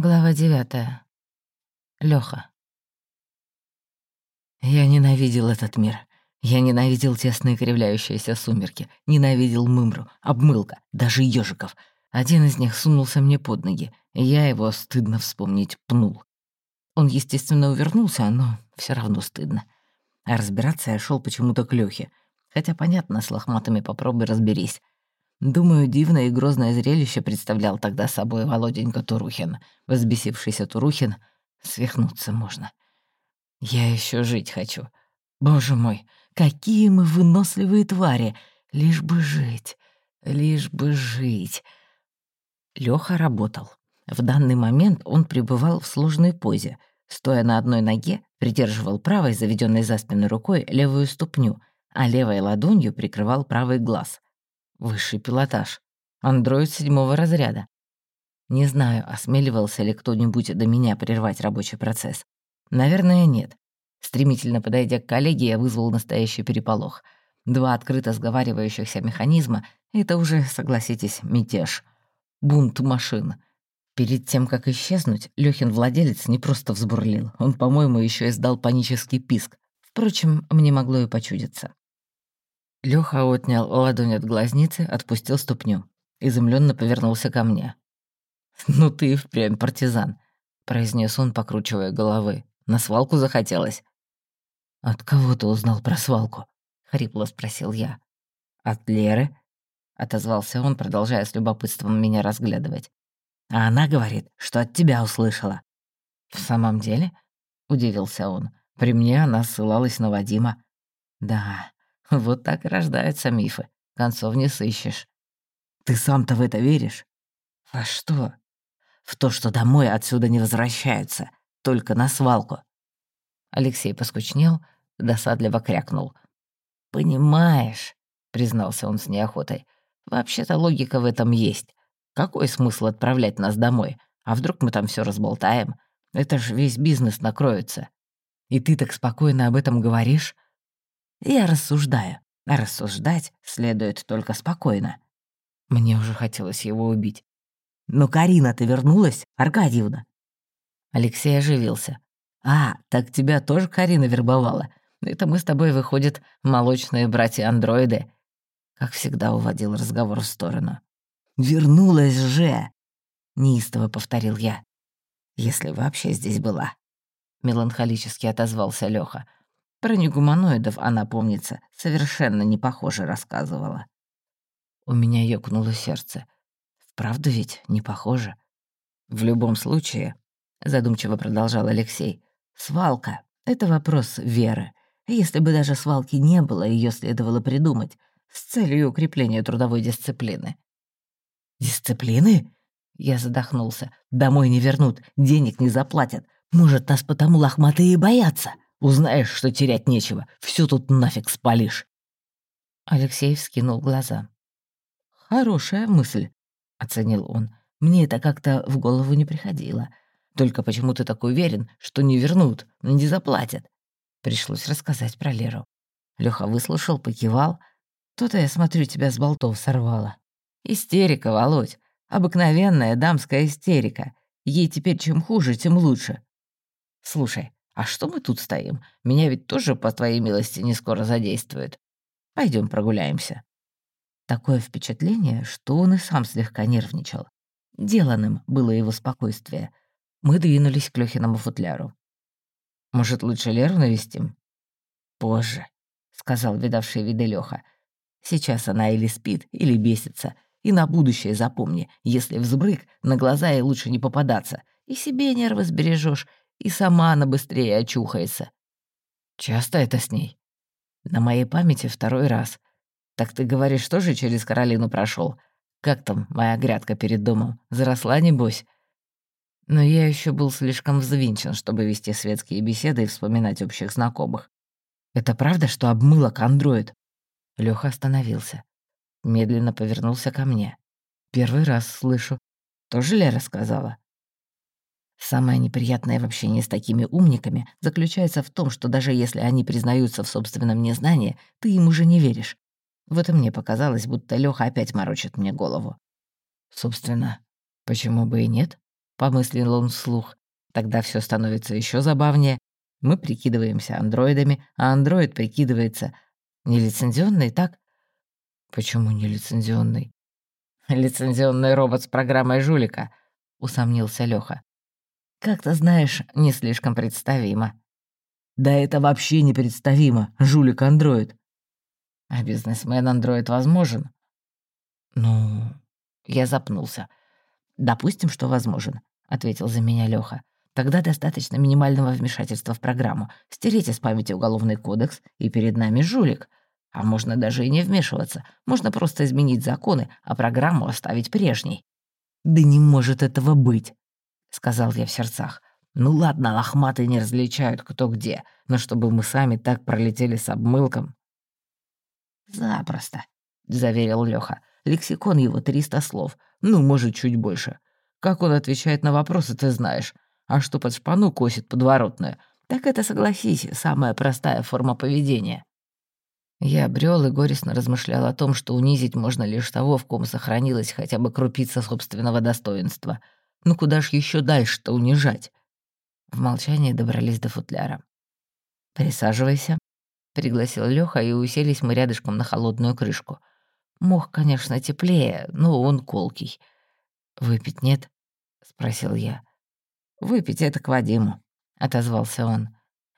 Глава девятая. Лёха. Я ненавидел этот мир. Я ненавидел тесные кривляющиеся сумерки, ненавидел мымру, обмылка, даже ежиков. Один из них сунулся мне под ноги, и я его, стыдно вспомнить, пнул. Он, естественно, увернулся, но все равно стыдно. А разбираться я шел почему-то к Лёхе. Хотя, понятно, с лохматыми попробуй разберись. Думаю, дивное и грозное зрелище представлял тогда собой Володенька Турухин. Возбесившийся Турухин, свихнуться можно. Я еще жить хочу. Боже мой, какие мы выносливые твари! Лишь бы жить, лишь бы жить. Лёха работал. В данный момент он пребывал в сложной позе. Стоя на одной ноге, придерживал правой, заведенной за спиной рукой, левую ступню, а левой ладонью прикрывал правый глаз — Высший пилотаж. Андроид седьмого разряда. Не знаю, осмеливался ли кто-нибудь до меня прервать рабочий процесс. Наверное, нет. Стремительно подойдя к коллеге, я вызвал настоящий переполох. Два открыто сговаривающихся механизма — это уже, согласитесь, мятеж. Бунт машин. Перед тем, как исчезнуть, Лёхин владелец не просто взбурлил, он, по-моему, еще издал панический писк. Впрочем, мне могло и почудиться. Лёха отнял ладонь от глазницы, отпустил ступню. Изумленно повернулся ко мне. «Ну ты впрямь партизан», — произнес он, покручивая головы. «На свалку захотелось». «От кого ты узнал про свалку?» — хрипло спросил я. «От Леры», — отозвался он, продолжая с любопытством меня разглядывать. «А она говорит, что от тебя услышала». «В самом деле?» — удивился он. «При мне она ссылалась на Вадима». «Да, вот так и рождаются мифы. Концов не сыщешь. Ты сам-то в это веришь? Во что? В то, что домой отсюда не возвращаются, только на свалку. Алексей поскучнел, досадливо крякнул. «Понимаешь», — признался он с неохотой, — «вообще-то логика в этом есть. Какой смысл отправлять нас домой? А вдруг мы там все разболтаем? Это ж весь бизнес накроется. И ты так спокойно об этом говоришь?» Я рассуждаю. А рассуждать следует только спокойно. Мне уже хотелось его убить. «Но Карина-то вернулась, Аркадьевна?» Алексей оживился. «А, так тебя тоже Карина вербовала? Это мы с тобой, выходит, молочные братья-андроиды». Как всегда уводил разговор в сторону. «Вернулась же!» — неистово повторил я. «Если вообще здесь была». Меланхолически отозвался Лёха. Про негуманоидов она, помнится, совершенно не похоже рассказывала. У меня ёкнуло сердце. Вправду ведь не похоже? В любом случае, задумчиво продолжал Алексей, свалка — это вопрос веры. Если бы даже свалки не было, ее следовало придумать с целью укрепления трудовой дисциплины. «Дисциплины?» Я задохнулся. «Домой не вернут, денег не заплатят. Может, нас потому лохматые и боятся?» Узнаешь, что терять нечего, все тут нафиг спалишь». Алексей вскинул глаза. «Хорошая мысль», — оценил он. «Мне это как-то в голову не приходило. Только почему ты так уверен, что не вернут, не заплатят?» Пришлось рассказать про Леру. Лёха выслушал, покивал. «То-то, я смотрю, тебя с болтов сорвало». «Истерика, Володь. Обыкновенная дамская истерика. Ей теперь чем хуже, тем лучше. Слушай, а что мы тут стоим? Меня ведь тоже, по твоей милости, не скоро задействуют. Пойдем прогуляемся». Такое впечатление, что он и сам слегка нервничал. Деланным было его спокойствие. Мы двинулись к Лёхиному футляру. «Может, лучше Леру навестим?» «Позже», — сказал видавший виды Лёха. «Сейчас она или спит, или бесится. И на будущее запомни, если взбрык, на глаза ей лучше не попадаться. И себе нервы сбережешь, и сама она быстрее очухается. Часто это с ней? На моей памяти второй раз. Так ты говоришь, тоже через Каролину прошел? Как там моя грядка перед домом? Заросла, небось? Но я еще был слишком взвинчен, чтобы вести светские беседы и вспоминать общих знакомых. Это правда, что обмылок андроид? Лёха остановился. Медленно повернулся ко мне. Первый раз слышу. Тоже Лера сказала? Самое неприятное в общении с такими умниками заключается в том, что даже если они признаются в собственном незнании, ты им уже не веришь. Вот и мне показалось, будто Лёха опять морочит мне голову. Собственно, почему бы и нет? помыслил он вслух. Тогда все становится еще забавнее. Мы прикидываемся андроидами, а андроид прикидывается нелицензионный, так? Почему нелицензионный? Лицензионный робот с программой жулика, усомнился Лёха. Как-то, знаешь, не слишком представимо. Да это вообще непредставимо, жулик-андроид. А бизнесмен-андроид возможен? Ну, я запнулся. Допустим, что возможен, ответил за меня Лёха. Тогда достаточно минимального вмешательства в программу, стереть из памяти уголовный кодекс, и перед нами жулик. А можно даже и не вмешиваться, можно просто изменить законы, а программу оставить прежней. «Да не может этого быть», — сказал я в сердцах. «Ну ладно, лохматые не различают, кто где, но чтобы мы сами так пролетели с обмылком...» «Запросто», — заверил Лёха. «Лексикон его триста слов, ну, может, чуть больше. Как он отвечает на вопросы, ты знаешь а что под шпану косит подворотную, так это, согласись, самая простая форма поведения. Я брел и горестно размышлял о том, что унизить можно лишь того, в ком сохранилась хотя бы крупица собственного достоинства. Ну куда ж еще дальше-то унижать? В молчании добрались до футляра. «Присаживайся», — пригласил Лёха, и уселись мы рядышком на холодную крышку. Мох, конечно, теплее, но он колкий. «Выпить нет?» — спросил я. «Выпить это к Вадиму», — отозвался он.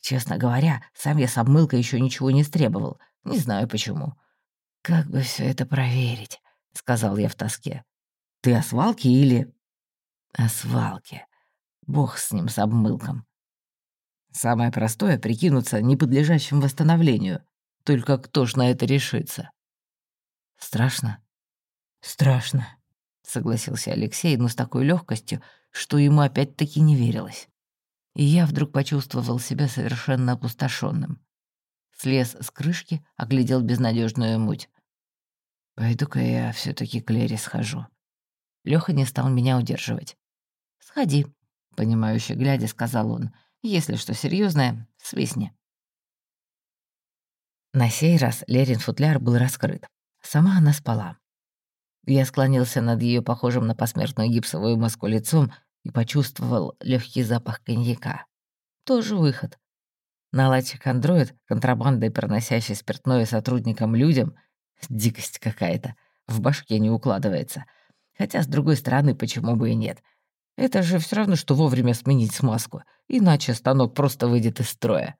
«Честно говоря, сам я с обмылкой еще ничего не стребовал. Не знаю почему». «Как бы все это проверить?» — сказал я в тоске. «Ты о свалке или...» «О свалке. Бог с ним, с обмылком. Самое простое — прикинуться неподлежащим восстановлению. Только кто ж на это решится?» «Страшно?» «Страшно», — согласился Алексей, но с такой легкостью, что ему опять-таки не верилось. И я вдруг почувствовал себя совершенно опустошенным. Слез с крышки, оглядел безнадежную муть. «Пойду-ка я все таки к Лере схожу». Лёха не стал меня удерживать. «Сходи», — понимающе глядя, сказал он. «Если что серьезное, свистни». На сей раз Лерин футляр был раскрыт. Сама она спала. Я склонился над ее похожим на посмертную гипсовую маску лицом и почувствовал легкий запах коньяка. Тоже выход. Наладчик-андроид, контрабандой проносящий спиртное сотрудникам людям — дикость какая-то, в башке не укладывается. Хотя, с другой стороны, почему бы и нет? Это же все равно, что вовремя сменить смазку, иначе станок просто выйдет из строя.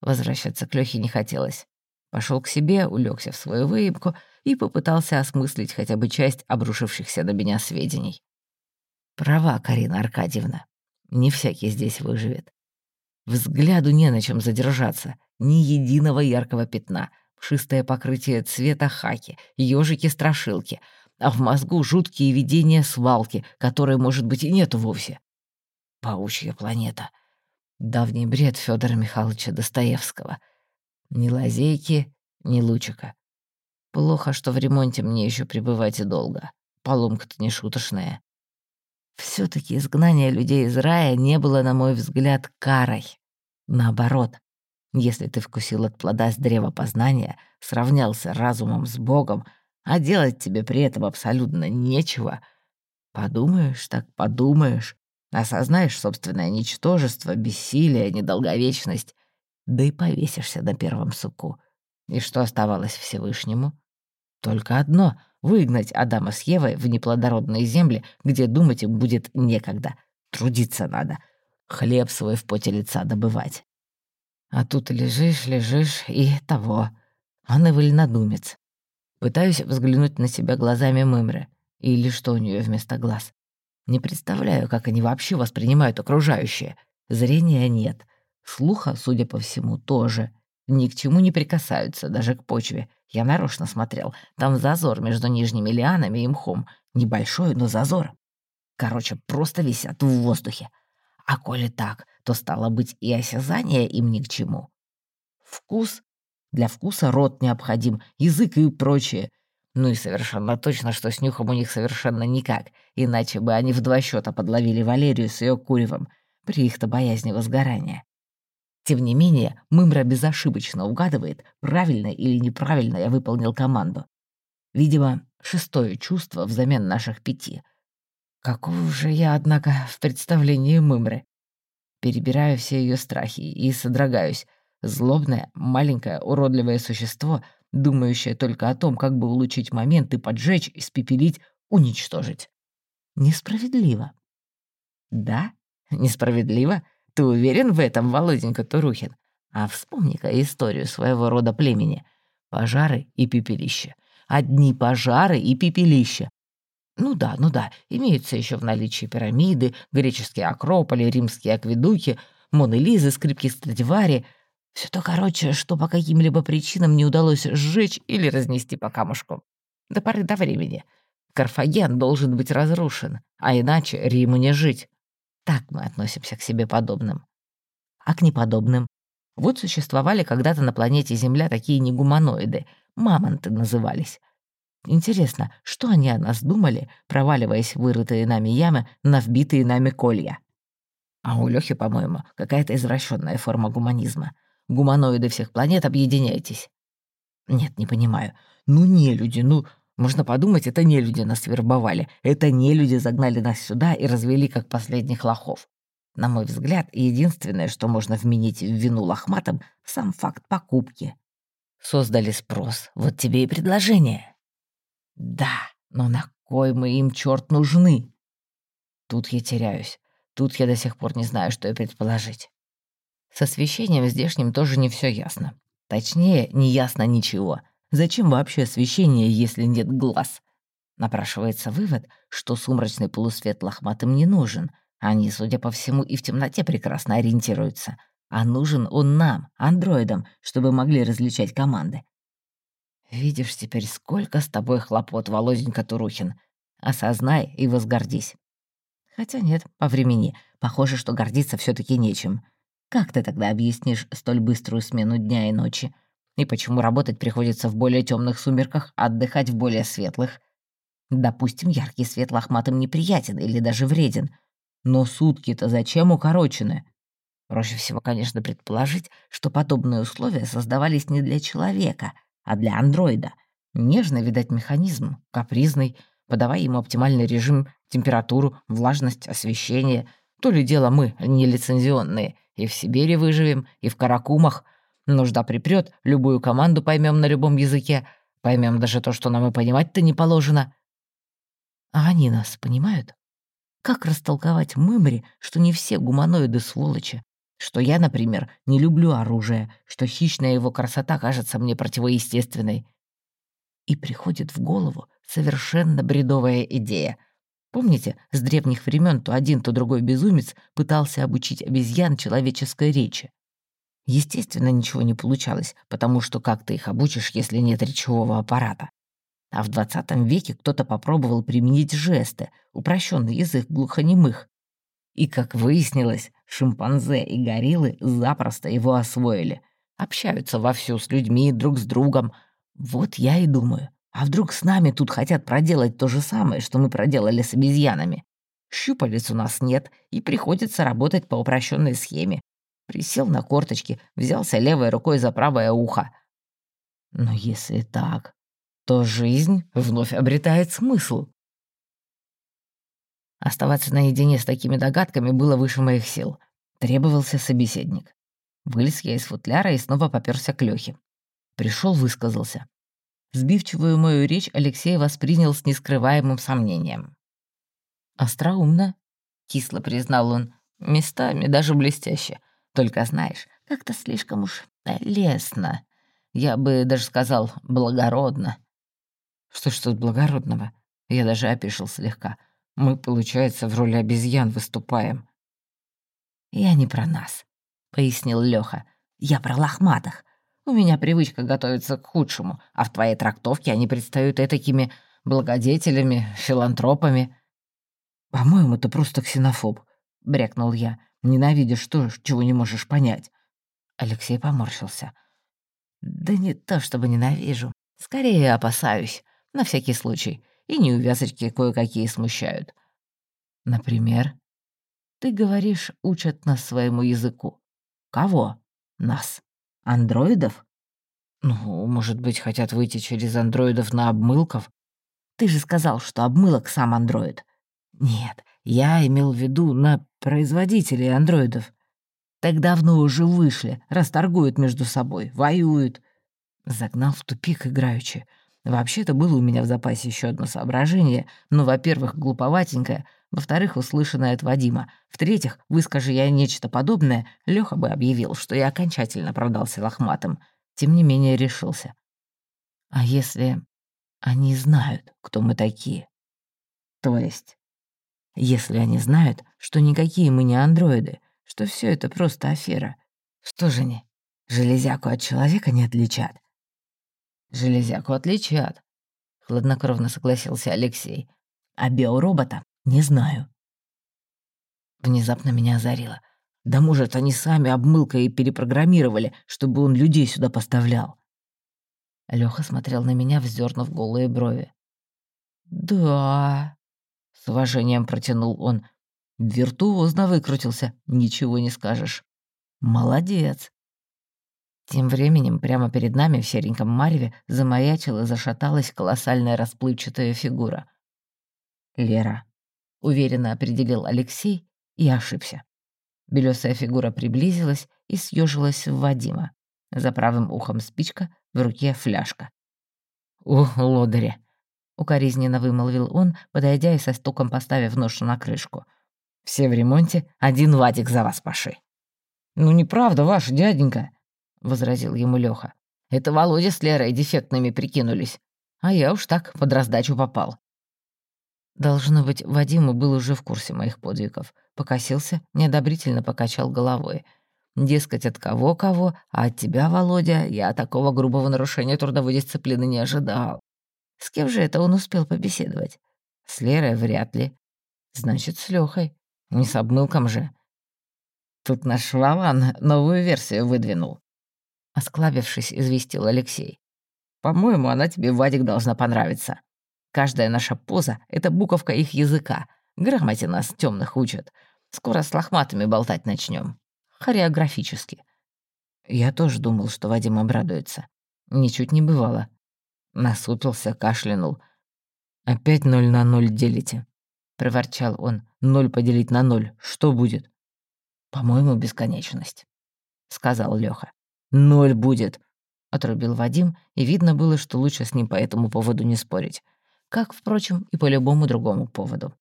Возвращаться к Лёхе не хотелось. Пошел к себе, улегся в свою выемку и попытался осмыслить хотя бы часть обрушившихся на меня сведений. Права, Карина Аркадьевна. Не всякий здесь выживет. Взгляду не на чем задержаться. Ни единого яркого пятна. Пшистое покрытие цвета хаки, ёжики-страшилки. А в мозгу жуткие видения свалки, которой, может быть, и нету вовсе. Паучья планета. Давний бред Федора Михайловича Достоевского. Ни лазейки, ни лучика. Плохо, что в ремонте мне еще пребывать и долго. Поломка-то не шуточная все таки изгнание людей из рая не было, на мой взгляд, карой. Наоборот, если ты вкусил от плода с древа познания, сравнялся разумом с Богом, а делать тебе при этом абсолютно нечего, подумаешь так подумаешь, осознаешь собственное ничтожество, бессилие, недолговечность, да и повесишься на первом суку. И что оставалось Всевышнему? Только одно — выгнать Адама с Евой в неплодородные земли, где думать им будет некогда. Трудиться надо. Хлеб свой в поте лица добывать. А тут лежишь, лежишь и того. Он и вольнодумец. Пытаюсь взглянуть на себя глазами Мымры. Или что у нее вместо глаз. Не представляю, как они вообще воспринимают окружающее. Зрения нет. Слуха, судя по всему, тоже. Ни к чему не прикасаются, даже к почве. Я нарочно смотрел. Там зазор между нижними лианами и мхом. Небольшой, но зазор. Короче, просто висят в воздухе. А коли так, то стало быть и осязание им ни к чему. Вкус? Для вкуса рот необходим, язык и прочее. Ну и совершенно точно, что с нюхом у них совершенно никак, иначе бы они в два счета подловили Валерию с ее куревом при их-то боязни возгорания. Тем не менее, Мымра безошибочно угадывает, правильно или неправильно я выполнил команду. Видимо, шестое чувство взамен наших пяти. Каков же я, однако, в представлении Мымры. Перебираю все ее страхи и содрогаюсь. Злобное, маленькое, уродливое существо, думающее только о том, как бы улучшить момент и поджечь, испепелить, уничтожить. Несправедливо. Да, несправедливо? Ты уверен в этом, Володенька Турухин? А вспомни-ка историю своего рода племени. Пожары и пепелище. Одни пожары и пепелище. Ну да, ну да, имеются еще в наличии пирамиды, греческие акрополи, римские акведуки, Монелизы, скрипки Страдивари. Все то, короче, что по каким-либо причинам не удалось сжечь или разнести по камушку. До поры до времени. Карфаген должен быть разрушен, а иначе Риму не жить. Так мы относимся к себе подобным. А к неподобным? Вот существовали когда-то на планете Земля такие негуманоиды, мамонты назывались. Интересно, что они о нас думали, проваливаясь в вырытые нами ямы на вбитые нами колья? А у Лёхи, по-моему, какая-то извращенная форма гуманизма. Гуманоиды всех планет, объединяйтесь. Нет, не понимаю. Ну не люди, ну... Можно подумать, это не люди нас вербовали. Это не люди загнали нас сюда и развели как последних лохов. На мой взгляд, единственное, что можно вменить в вину лохматым, сам факт покупки. Создали спрос, вот тебе и предложение. Да, но на кой мы им, черт, нужны? Тут я теряюсь. Тут я до сих пор не знаю, что и предположить. С освещением здешним тоже не все ясно. Точнее, не ясно ничего. Зачем вообще освещение, если нет глаз? Напрашивается вывод, что сумрачный полусвет лохматым не нужен. Они, судя по всему, и в темноте прекрасно ориентируются. А нужен он нам, андроидам, чтобы могли различать команды. Видишь теперь, сколько с тобой хлопот, Володенька Турухин. Осознай и возгордись. Хотя нет, по времени. Похоже, что гордиться все таки нечем. Как ты тогда объяснишь столь быструю смену дня и ночи? И почему работать приходится в более темных сумерках, а отдыхать в более светлых? Допустим, яркий свет лохматым неприятен или даже вреден. Но сутки-то зачем укорочены? Проще всего, конечно, предположить, что подобные условия создавались не для человека — а для андроида. Нежный, видать, механизм, капризный, подавай ему оптимальный режим, температуру, влажность, освещение. То ли дело мы, нелицензионные, и в Сибири выживем, и в Каракумах. Нужда припрет, любую команду поймем на любом языке, поймем даже то, что нам и понимать-то не положено. А они нас понимают? Как растолковать Мымри, что не все гуманоиды сволочи, что я, например, не люблю оружие, что хищная его красота кажется мне противоестественной. И приходит в голову совершенно бредовая идея. Помните, с древних времен то один, то другой безумец пытался обучить обезьян человеческой речи. Естественно, ничего не получалось, потому что как ты их обучишь, если нет речевого аппарата? А в 20 веке кто-то попробовал применить жесты, упрощенный язык глухонемых. И, как выяснилось, шимпанзе и гориллы запросто его освоили. Общаются вовсю с людьми, друг с другом. Вот я и думаю, а вдруг с нами тут хотят проделать то же самое, что мы проделали с обезьянами? Щупалец у нас нет, и приходится работать по упрощенной схеме. Присел на корточки, взялся левой рукой за правое ухо. Но если так, то жизнь вновь обретает смысл. Оставаться наедине с такими догадками было выше моих сил. Требовался собеседник. Вылез я из футляра и снова попёрся к Лёхе. Пришёл, высказался. Сбивчивую мою речь Алексей воспринял с нескрываемым сомнением. «Остроумно», — кисло признал он, — «местами даже блестяще. Только знаешь, как-то слишком уж лестно. Я бы даже сказал, благородно». «Что ж тут благородного?» Я даже опешил слегка. Мы, получается, в роли обезьян выступаем». «Я не про нас», — пояснил Лёха. «Я про лохматых. У меня привычка готовиться к худшему, а в твоей трактовке они предстают такими благодетелями, филантропами». «По-моему, ты просто ксенофоб», — брякнул я. «Ненавидишь то, чего не можешь понять». Алексей поморщился. «Да не то чтобы ненавижу. Скорее опасаюсь. На всякий случай и неувязочки кое-какие смущают. Например, ты говоришь, учат нас своему языку. Кого? Нас. Андроидов? Ну, может быть, хотят выйти через андроидов на обмылков? Ты же сказал, что обмылок сам андроид. Нет, я имел в виду на производителей андроидов. Так давно уже вышли, расторгуют между собой, воюют. Загнал в тупик играючи. Вообще-то было у меня в запасе еще одно соображение, но, во-первых, глуповатенькое, во-вторых, услышанное от Вадима, в-третьих, выскажи я нечто подобное, Лёха бы объявил, что я окончательно продался лохматым. Тем не менее решился. А если они знают, кто мы такие? То есть, если они знают, что никакие мы не андроиды, что все это просто афера, что же они, железяку от человека не отличат? Железяку отличат, хладнокровно согласился Алексей. А биоробота не знаю. Внезапно меня озарило. Да может, они сами обмылкой и перепрограммировали, чтобы он людей сюда поставлял. Лёха смотрел на меня, вздернув голые брови. «Да...» — с уважением протянул он. «Виртуозно выкрутился, ничего не скажешь. Молодец!» Тем временем прямо перед нами в сереньком мареве замаячила, зашаталась колоссальная расплывчатая фигура. «Лера», — уверенно определил Алексей и ошибся. Белёсая фигура приблизилась и съежилась в Вадима. За правым ухом спичка, в руке фляжка. «Ух, лодыри!» — укоризненно вымолвил он, подойдя и со стуком поставив ношу на крышку. «Все в ремонте, один Вадик за вас паши». «Ну неправда, ваш дяденька», — возразил ему Лёха. «Это Володя с Лерой дефектными прикинулись, а я уж так под раздачу попал». Должно быть, Вадим был уже в курсе моих подвигов. Покосился, неодобрительно покачал головой — Дескать, от кого-кого, а от тебя, Володя, я такого грубого нарушения трудовой дисциплины не ожидал. С кем же это он успел побеседовать? С Лерой вряд ли. Значит, с Лёхой. Не с обмылком же. Тут наш Вован новую версию выдвинул. Осклабившись, известил Алексей. «По-моему, она тебе, Вадик, должна понравиться. Каждая наша поза — это буковка их языка. Грамоте нас темных учат. Скоро с лохматыми болтать начнем хореографически. Я тоже думал, что Вадим обрадуется. Ничуть не бывало. Насупился, кашлянул. «Опять ноль на ноль делите», — проворчал он. «Ноль поделить на ноль. Что будет?» «По-моему, бесконечность», — сказал Лёха. «Ноль будет», — отрубил Вадим, и видно было, что лучше с ним по этому поводу не спорить. Как, впрочем, и по любому другому поводу.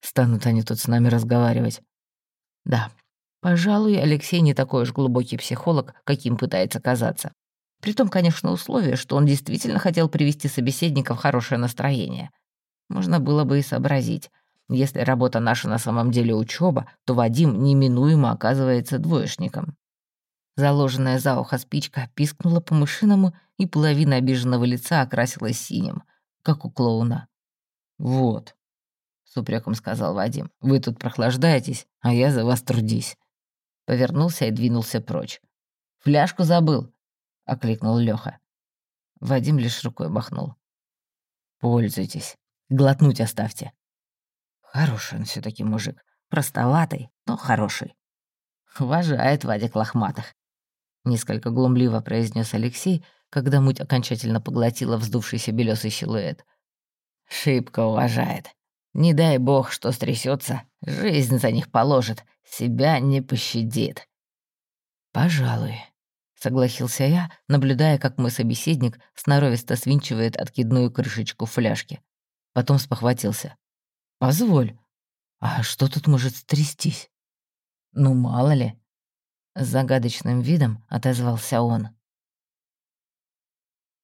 Станут они тут с нами разговаривать. Да, Пожалуй, Алексей не такой уж глубокий психолог, каким пытается казаться. При том, конечно, условие, что он действительно хотел привести собеседника в хорошее настроение. Можно было бы и сообразить. Если работа наша на самом деле учеба, то Вадим неминуемо оказывается двоечником. Заложенная за ухо спичка пискнула по-мышиному, и половина обиженного лица окрасилась синим, как у клоуна. «Вот», — с упреком сказал Вадим, — «вы тут прохлаждаетесь, а я за вас трудись» повернулся и двинулся прочь. «Фляжку забыл!» — окликнул Лёха. Вадим лишь рукой махнул. «Пользуйтесь. Глотнуть оставьте». Хороший он все таки мужик. Простоватый, но хороший. «Уважает Вадик Лохматых», — несколько глумливо произнес Алексей, когда муть окончательно поглотила вздувшийся белесый силуэт. «Шибко уважает. Не дай бог, что стрясется, жизнь за них положит, себя не пощадит». «Пожалуй», — согласился я, наблюдая, как мой собеседник сноровисто свинчивает откидную крышечку фляжки. Потом спохватился. «Позволь, а что тут может стрястись?» «Ну, мало ли». С загадочным видом отозвался он.